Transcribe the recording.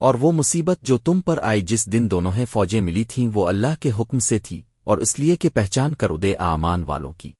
اور وہ مصیبت جو تم پر آئی جس دن دونوں فوجیں ملی تھیں وہ اللہ کے حکم سے تھی اور اس لیے کہ پہچان کر ادے آمان والوں کی۔